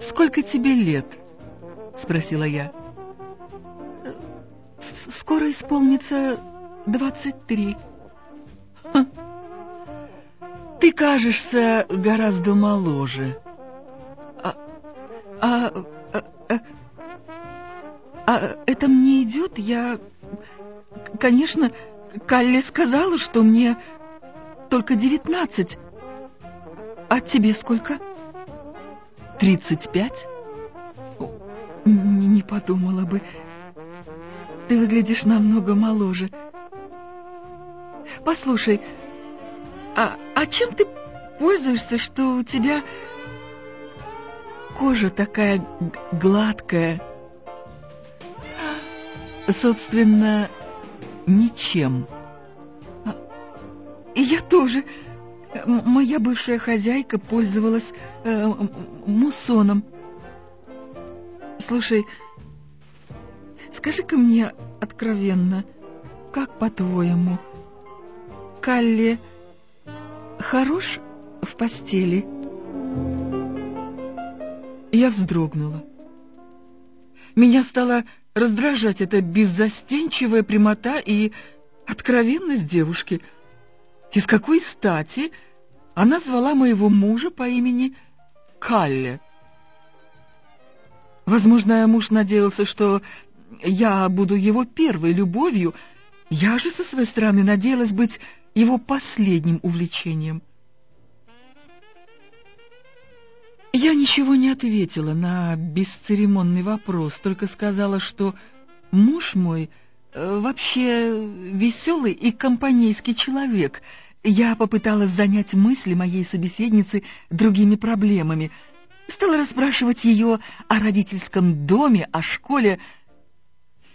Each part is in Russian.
Сколько тебе лет? Спросила я. Скоро исполнится двадцать три. Ты кажешься гораздо моложе. А, а, а, а это мне идет? Я, конечно, Калли сказала, что мне только девятнадцать. А тебе сколько? Тридцать пять? Не, не подумала бы. Ты выглядишь намного моложе. Послушай, а, а чем ты пользуешься, что у тебя кожа такая гладкая? Собственно, ничем. А, я тоже. Моя бывшая хозяйка пользовалась э, муссоном. Слушай, скажи-ка мне откровенно, как по-твоему, Калли хорош в постели? Я вздрогнула. Меня стала раздражать эта беззастенчивая прямота и откровенность девушки. Из какой стати она звала моего мужа по имени Калле? Возможно, муж надеялся, что я буду его первой любовью, я же со своей стороны надеялась быть его последним увлечением. Я ничего не ответила на бесцеремонный вопрос, только сказала, что муж мой вообще веселый и компанейский человек. Я попыталась занять мысли моей собеседницы другими проблемами. Стала расспрашивать ее о родительском доме, о школе.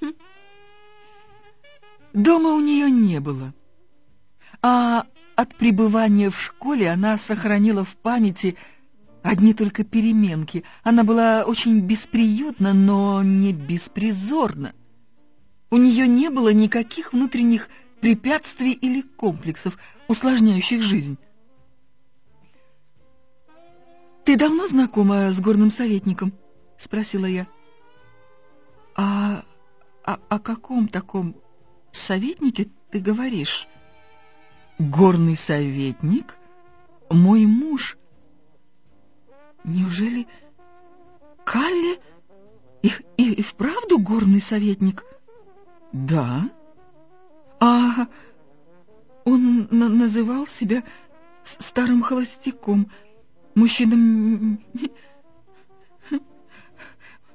Хм. Дома у нее не было. А от пребывания в школе она сохранила в памяти Одни только переменки. Она была очень бесприютна, но не беспризорна. У нее не было никаких внутренних препятствий или комплексов, усложняющих жизнь. «Ты давно знакома с горным советником?» — спросила я. «А о, о каком таком советнике ты говоришь?» «Горный советник? Мой муж...» Неужели Калли и, и, и вправду горный советник? Да. А он называл себя старым холостяком. Мужчинам...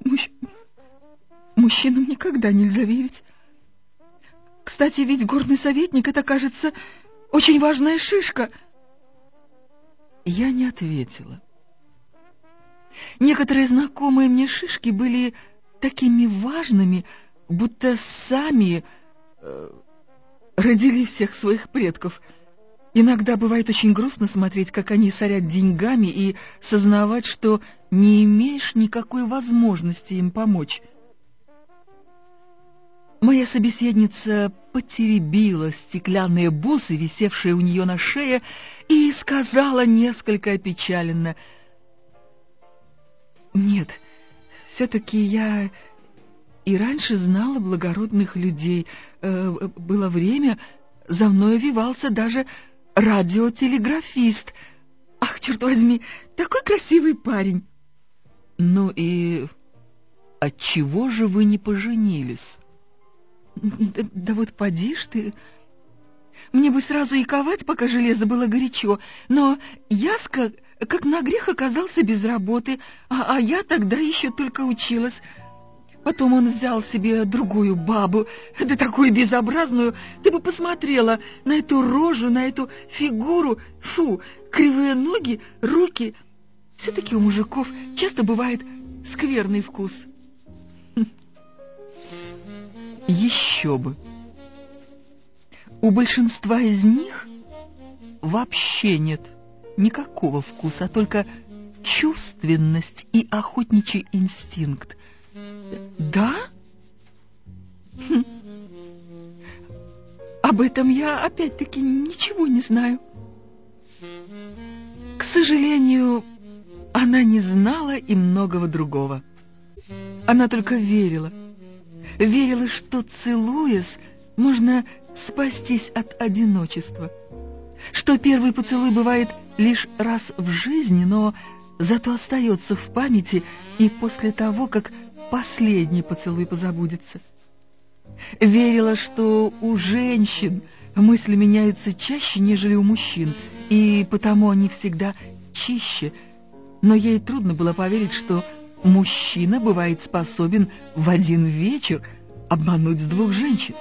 Мужч... Мужчинам никогда нельзя верить. Кстати, ведь горный советник — это, кажется, очень важная шишка. Я не ответила. Некоторые знакомые мне шишки были такими важными, будто сами э, родили всех своих предков. Иногда бывает очень грустно смотреть, как они сорят деньгами и сознавать, что не имеешь никакой возможности им помочь. Моя собеседница потеребила стеклянные бусы, висевшие у нее на шее, и сказала несколько опечаленно — нет, все-таки я и раньше знала благородных людей. Э, было время, за мной увивался даже радиотелеграфист. Ах, черт возьми, такой красивый парень. Ну и отчего же вы не поженились? Да, да вот поди ж ты... Мне бы сразу и ковать, пока железо было горячо, но Яска как на грех оказался без работы, а, а я тогда еще только училась. Потом он взял себе другую бабу, да такую безобразную. Ты бы посмотрела на эту рожу, на эту фигуру. Фу, кривые ноги, руки. Все-таки у мужиков часто бывает скверный вкус. Еще бы. У большинства из них вообще нет никакого вкуса, а только чувственность и охотничий инстинкт. Да? Хм. Об этом я опять-таки ничего не знаю. К сожалению, она не знала и многого другого. Она только верила. Верила, что, целуясь, можно спастись от одиночества. Что первый поцелуй бывает лишь раз в жизни, но зато остается в памяти и после того, как последний поцелуй позабудется. Верила, что у женщин мысли меняются чаще, нежели у мужчин, и потому они всегда чище, но ей трудно было поверить, что мужчина бывает способен в один вечер обмануть двух женщин.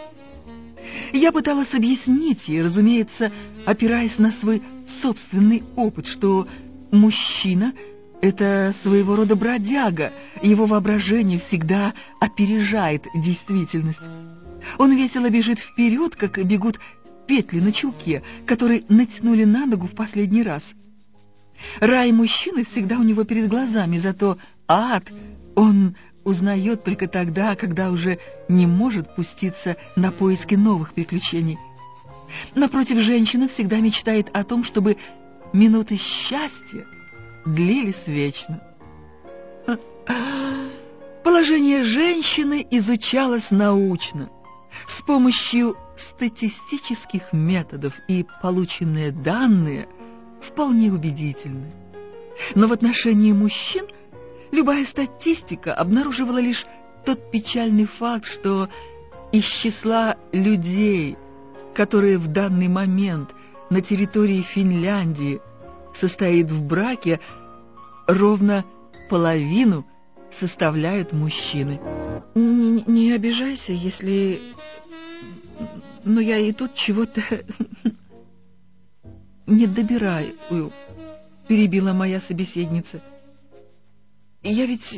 Я пыталась объяснить ей, разумеется, опираясь на свой собственный опыт, что мужчина — это своего рода бродяга, его воображение всегда опережает действительность. Он весело бежит вперед, как бегут петли на чулке, которые натянули на ногу в последний раз. Рай мужчины всегда у него перед глазами, зато ад он узнает только тогда, когда уже не может пуститься на поиски новых приключений. Напротив, женщина всегда мечтает о том, чтобы минуты счастья длились вечно. Положение женщины изучалось научно, с помощью статистических методов, и полученные данные вполне убедительны. Но в отношении мужчин – Любая статистика обнаруживала лишь тот печальный факт, что из числа людей, которые в данный момент на территории Финляндии состоит в браке, ровно половину составляют мужчины. Не, не обижайся, если... Но я и тут чего-то не добираю, перебила моя собеседница. Я ведь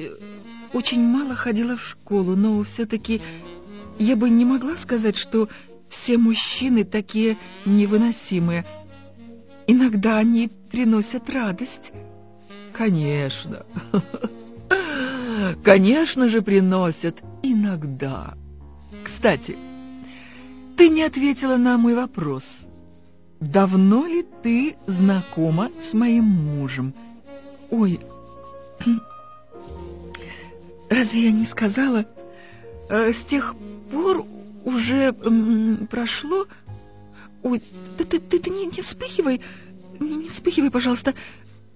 очень мало ходила в школу, но все-таки я бы не могла сказать, что все мужчины такие невыносимые. Иногда они приносят радость. Конечно. Конечно же, приносят иногда. Кстати, ты не ответила на мой вопрос. Давно ли ты знакома с моим мужем? Ой, Разве я не сказала? Э, с тех пор уже прошло... Ой, ты, ты, ты, ты не, не вспыхивай, не, не вспыхивай, пожалуйста.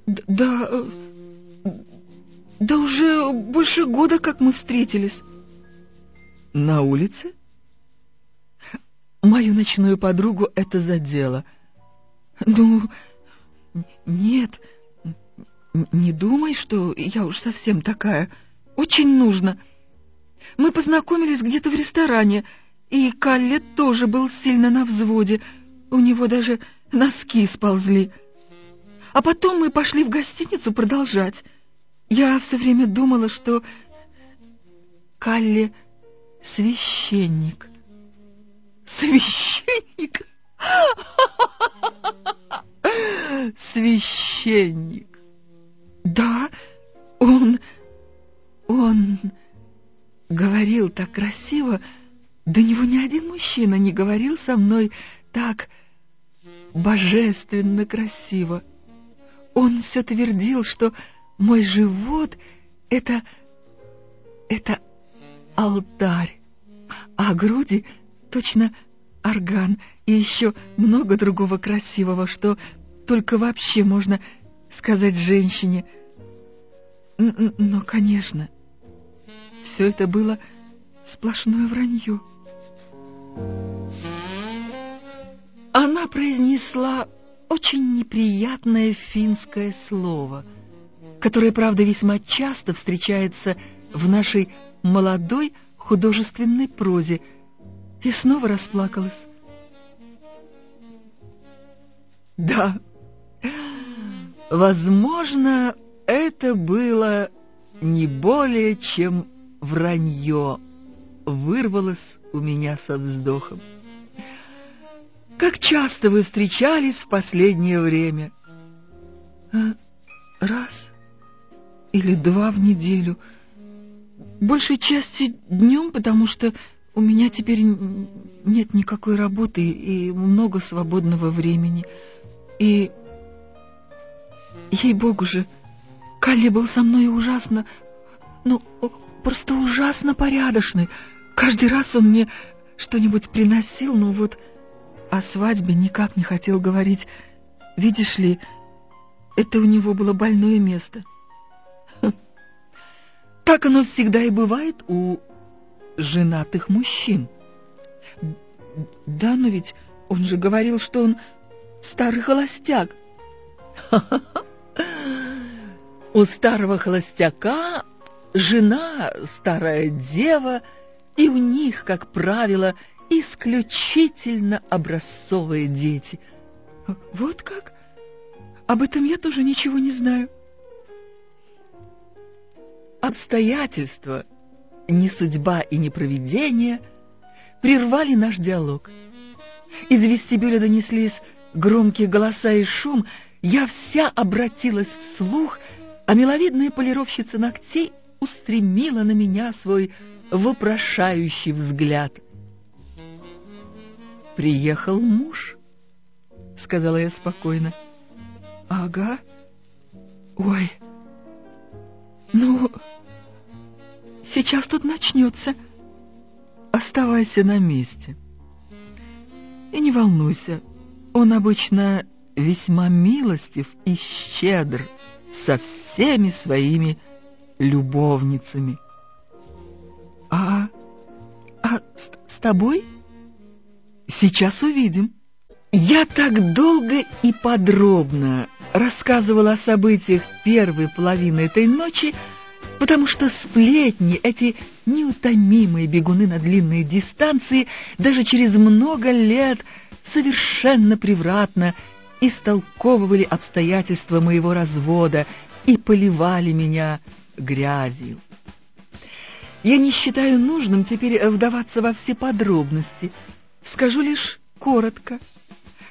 Да, э, да уже больше года, как мы встретились. На улице? Мою ночную подругу это задело. Ну, нет, не думай, что я уж совсем такая... Очень нужно. Мы познакомились где-то в ресторане, и Каллет тоже был сильно на взводе. У него даже носки сползли. А потом мы пошли в гостиницу продолжать. Я все время думала, что Калли священник. Священник? Священник. Да, он он говорил так красиво, до него ни один мужчина не говорил со мной так божественно красиво. Он все твердил, что мой живот — это... это алтарь, а груди — точно орган, и еще много другого красивого, что только вообще можно сказать женщине. Но, конечно, все это было сплошное вранье. Она произнесла очень неприятное финское слово, которое, правда, весьма часто встречается в нашей молодой художественной прозе, и снова расплакалась. Да, возможно, это было не более чем вранье вырвалось у меня со вздохом. Как часто вы встречались в последнее время? А, раз или два в неделю. Большей части днем, потому что у меня теперь нет никакой работы и много свободного времени. И, ей-богу же, Калли был со мной ужасно, ну, просто ужасно порядочный. Каждый раз он мне что-нибудь приносил, но вот о свадьбе никак не хотел говорить. Видишь ли, это у него было больное место. Так оно всегда и бывает у женатых мужчин. Да, но ведь он же говорил, что он старый холостяк. У старого холостяка жена старая дева, и у них, как правило, исключительно образцовые дети. Вот как? Об этом я тоже ничего не знаю. Обстоятельства, не судьба и не провидение, прервали наш диалог. Из вестибюля донеслись громкие голоса и шум, я вся обратилась вслух, а миловидная полировщица ногтей устремила на меня свой вопрошающий взгляд. «Приехал муж», — сказала я спокойно. «Ага. Ой, ну, сейчас тут начнется. Оставайся на месте. И не волнуйся, он обычно весьма милостив и щедр со всеми своими любовницами. А, а с, с тобой? Сейчас увидим. Я так долго и подробно рассказывала о событиях первой половины этой ночи, потому что сплетни, эти неутомимые бегуны на длинные дистанции, даже через много лет совершенно превратно истолковывали обстоятельства моего развода и поливали меня грязью. Я не считаю нужным теперь вдаваться во все подробности. Скажу лишь коротко,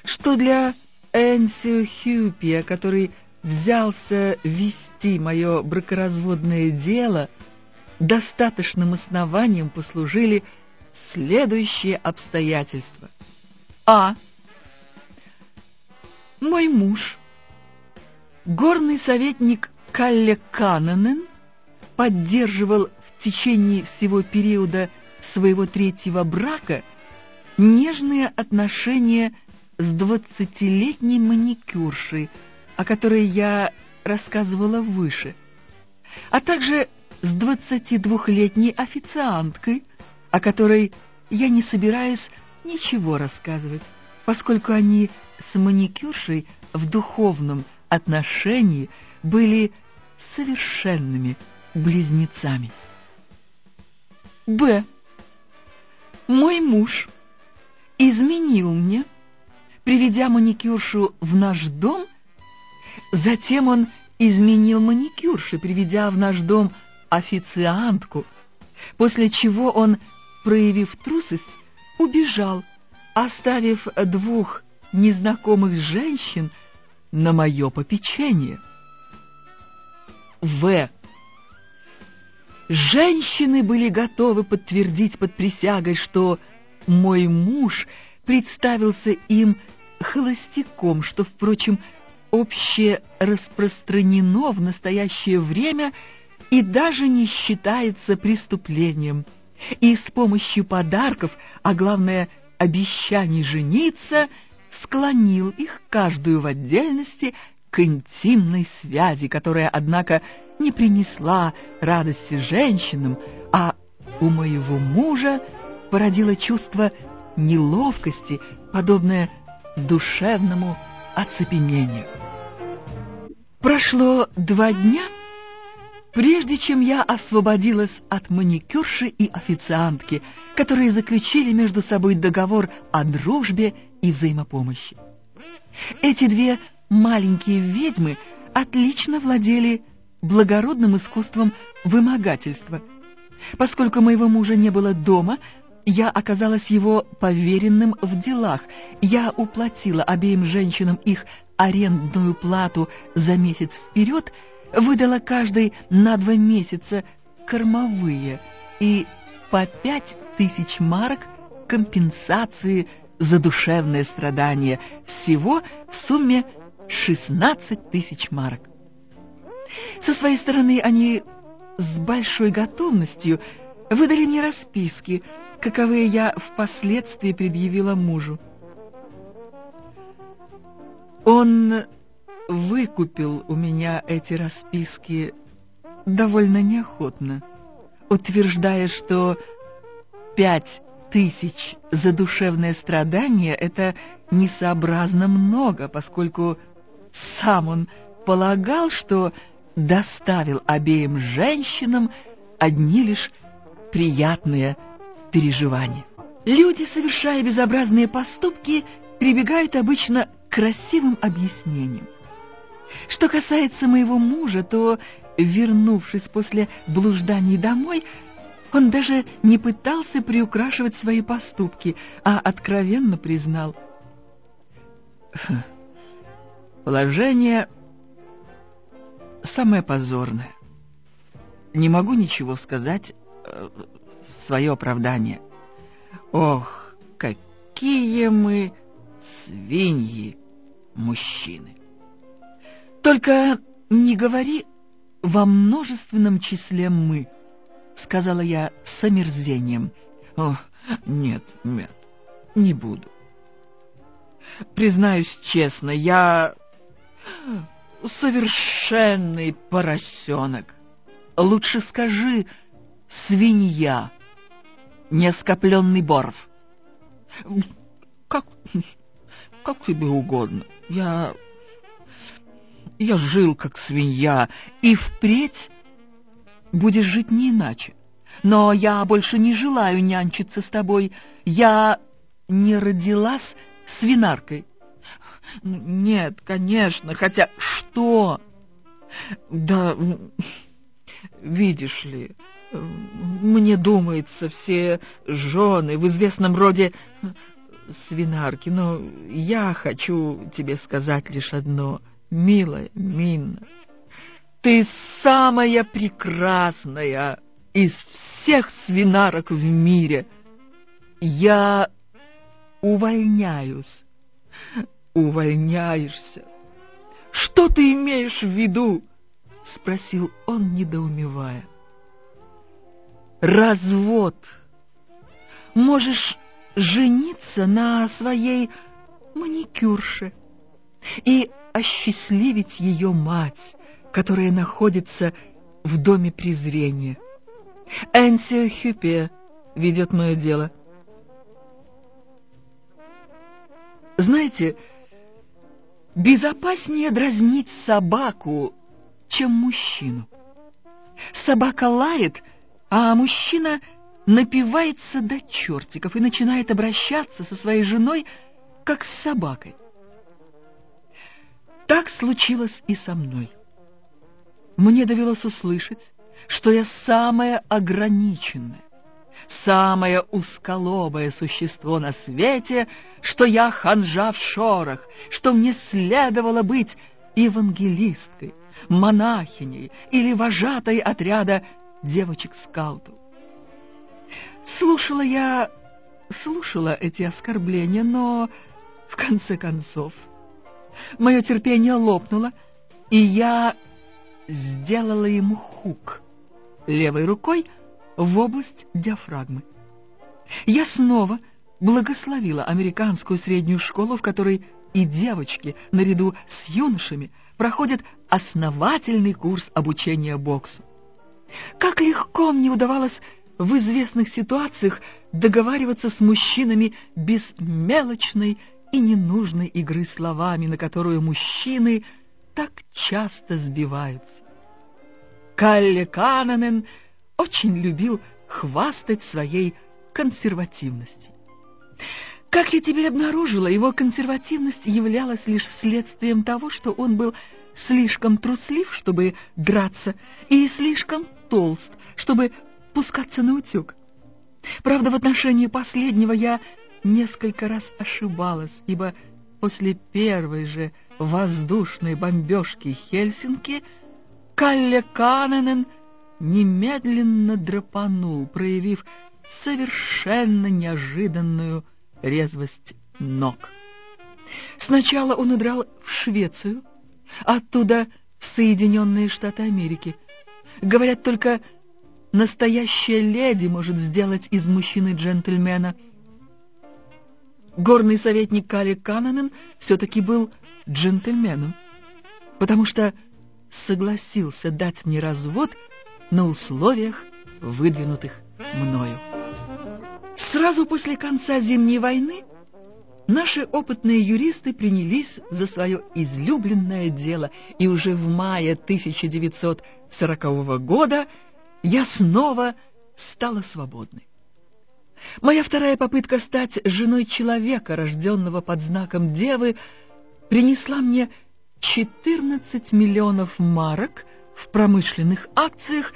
что для Энсио Хьюпия, который взялся вести мое бракоразводное дело, достаточным основанием послужили следующие обстоятельства. А. Мой муж, горный советник Калле Кананен, поддерживал течение всего периода своего третьего брака нежные отношения с двадцатилетней маникюршей, о которой я рассказывала выше, а также с двадцати двухлетней официанткой, о которой я не собираюсь ничего рассказывать, поскольку они с маникюршей в духовном отношении были совершенными близнецами. Б. Мой муж изменил мне, приведя маникюршу в наш дом, затем он изменил маникюрше, приведя в наш дом официантку, после чего он, проявив трусость, убежал, оставив двух незнакомых женщин на мое попечение. В. Женщины были готовы подтвердить под присягой, что мой муж представился им холостяком, что, впрочем, обще распространено в настоящее время и даже не считается преступлением. И с помощью подарков, а главное, обещаний жениться, склонил их каждую в отдельности к интимной связи, которая, однако, не принесла радости женщинам, а у моего мужа породила чувство неловкости, подобное душевному оцепенению. Прошло два дня, прежде чем я освободилась от маникюрши и официантки, которые заключили между собой договор о дружбе и взаимопомощи. Эти две маленькие ведьмы отлично владели благородным искусством вымогательства. Поскольку моего мужа не было дома, я оказалась его поверенным в делах. Я уплатила обеим женщинам их арендную плату за месяц вперед, выдала каждой на два месяца кормовые и по пять тысяч марок компенсации за душевное страдание, всего в сумме 16 тысяч марок. Со своей стороны они с большой готовностью выдали мне расписки, каковые я впоследствии предъявила мужу. Он выкупил у меня эти расписки довольно неохотно, утверждая, что пять тысяч за душевное страдание — это несообразно много, поскольку сам он полагал, что доставил обеим женщинам одни лишь приятные переживания. Люди, совершая безобразные поступки, прибегают обычно к красивым объяснениям. Что касается моего мужа, то, вернувшись после блужданий домой, он даже не пытался приукрашивать свои поступки, а откровенно признал. Положение самое позорное. Не могу ничего сказать э, в свое оправдание. Ох, какие мы свиньи, мужчины! Только не говори во множественном числе «мы», — сказала я с омерзением. О, нет, нет, не буду. Признаюсь честно, я совершенный поросенок. Лучше скажи «свинья», не скопленный боров. Как, как тебе угодно. Я я жил как свинья, и впредь будешь жить не иначе. Но я больше не желаю нянчиться с тобой. Я не родилась свинаркой. Нет, конечно, хотя что? Да, видишь ли, мне думается, все жены в известном роде свинарки, но я хочу тебе сказать лишь одно — Милая Минна, ты самая прекрасная из всех свинарок в мире. Я увольняюсь. Увольняешься. Что ты имеешь в виду? Спросил он, недоумевая. Развод. Можешь жениться на своей маникюрше и осчастливить ее мать, которая находится в доме презрения. Энсио Хюпе ведет мое дело. Знаете, безопаснее дразнить собаку, чем мужчину. Собака лает, а мужчина напивается до чертиков и начинает обращаться со своей женой, как с собакой. Так случилось и со мной. Мне довелось услышать, что я самое ограниченное, самое узколобое существо на свете, что я ханжа в шорах, что мне следовало быть евангелисткой, монахиней или вожатой отряда девочек-скаутов. Слушала я, слушала эти оскорбления, но в конце концов Мое терпение лопнуло, и я сделала ему хук левой рукой в область диафрагмы. Я снова благословила американскую среднюю школу, в которой и девочки, наряду с юношами, проходят основательный курс обучения боксу. Как легко мне удавалось в известных ситуациях договариваться с мужчинами без мелочной и ненужной игры словами, на которую мужчины так часто сбиваются. Калле Кананен очень любил хвастать своей консервативностью. Как я теперь обнаружила, его консервативность являлась лишь следствием того, что он был слишком труслив, чтобы драться, и слишком толст, чтобы пускаться на утек. Правда, в отношении последнего я несколько раз ошибалась, ибо после первой же воздушной бомбежки Хельсинки Калле Каненен немедленно драпанул, проявив совершенно неожиданную резвость ног. Сначала он удрал в Швецию, оттуда в Соединенные Штаты Америки. Говорят, только настоящая леди может сделать из мужчины джентльмена. Горный советник Кали Кананен все-таки был джентльменом, потому что согласился дать мне развод на условиях, выдвинутых мною. Сразу после конца Зимней войны наши опытные юристы принялись за свое излюбленное дело, и уже в мае 1940 года я снова стала свободной. Моя вторая попытка стать женой человека, рожденного под знаком Девы, принесла мне 14 миллионов марок в промышленных акциях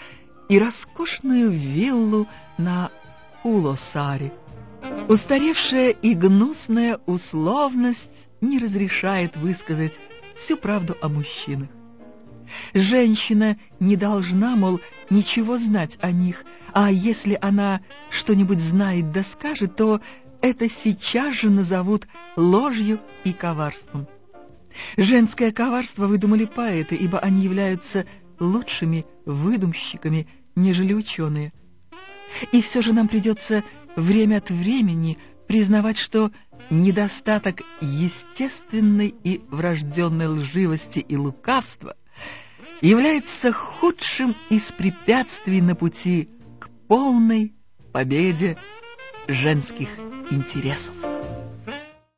и роскошную виллу на Улосаре. Устаревшая и гнусная условность не разрешает высказать всю правду о мужчинах. Женщина не должна, мол, ничего знать о них, а если она что-нибудь знает да скажет, то это сейчас же назовут ложью и коварством. Женское коварство выдумали поэты, ибо они являются лучшими выдумщиками, нежели ученые. И все же нам придется время от времени признавать, что недостаток естественной и врожденной лживости и лукавства является худшим из препятствий на пути к полной победе женских интересов.